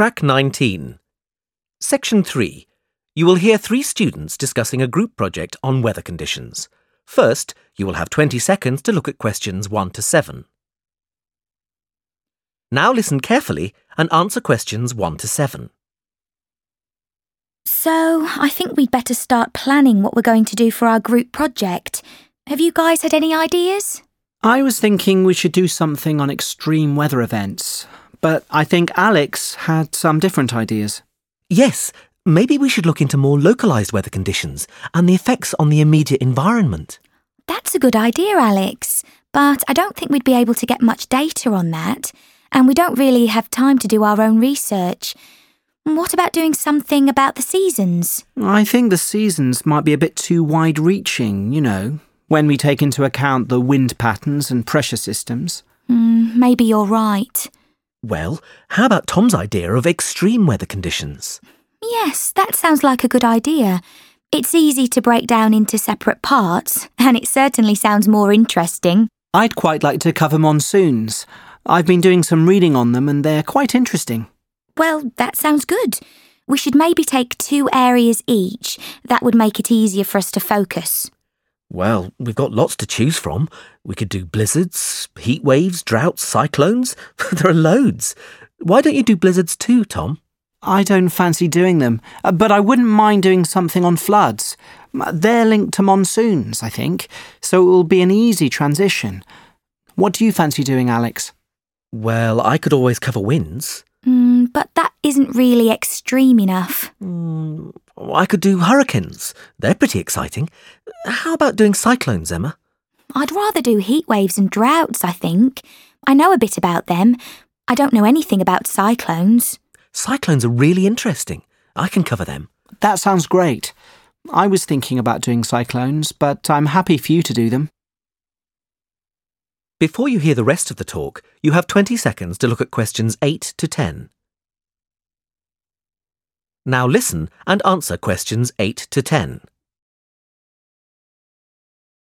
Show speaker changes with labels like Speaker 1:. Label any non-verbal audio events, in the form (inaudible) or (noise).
Speaker 1: Track 19. Section 3. You will hear three students discussing a group project on weather conditions. First, you will have 20 seconds to look at questions 1 to 7. Now listen carefully and answer questions 1 to 7.
Speaker 2: So, I think we'd better start planning what we're going to do for our group project. Have you guys had any ideas?
Speaker 3: I was thinking we should do something on extreme weather events, but I think Alex had some different ideas.
Speaker 1: Yes, maybe we should look into more localised weather conditions and the effects on the immediate environment.
Speaker 2: That's a good idea, Alex, but I don't think we'd be able to get much data on that, and we don't really have time to do our own research. What about doing something about the seasons?
Speaker 3: I think the seasons might be a bit too wide reaching, you know, when we take into account the wind patterns and pressure systems.
Speaker 2: Hmm, maybe you're right.
Speaker 1: Well, how about Tom's idea of extreme weather conditions?
Speaker 2: Yes, that sounds like a good idea. It's easy to break down into separate parts, and it certainly sounds more interesting.
Speaker 3: I'd quite like to cover monsoons. I've been doing some reading on them and they're quite interesting.
Speaker 2: Well, that sounds good. We should maybe take two areas each. That would make it easier for us to focus.
Speaker 1: Well, we've got lots to choose from. We could do blizzards, heat waves, droughts, cyclones. (laughs) there are loads. Why don't you do blizzards too, Tom?
Speaker 3: I don't fancy doing them, uh, but I wouldn't mind doing something on floods. They're linked to monsoons, I think, so it will be an easy transition. What do you fancy doing, Alex?
Speaker 1: Well, I could always cover winds.
Speaker 2: Mm, but that isn't really extreme enough.
Speaker 1: Mm, I could do hurricanes. They're pretty exciting. How about doing cyclones, Emma?
Speaker 2: I'd rather do heat waves and droughts, I think. I know a bit about them. I don't know anything about cyclones.
Speaker 1: Cyclones are really interesting. I can cover them.
Speaker 3: That sounds great. I was thinking about doing cyclones, but I'm happy for you to do them.
Speaker 1: Before you hear the rest of the talk, you have 20 seconds to look at questions 8 to 10. Now listen and answer questions 8 to 10.